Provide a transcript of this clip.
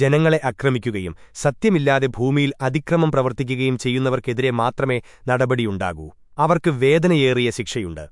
ജനങ്ങളെ ആക്രമിക്കുകയും സത്യമില്ലാതെ ഭൂമിയിൽ അതിക്രമം പ്രവർത്തിക്കുകയും ചെയ്യുന്നവർക്കെതിരെ മാത്രമേ നടപടിയുണ്ടാകൂ. അവർക്ക് വേദനയേറിയ ശിക്ഷയുണ്ട്.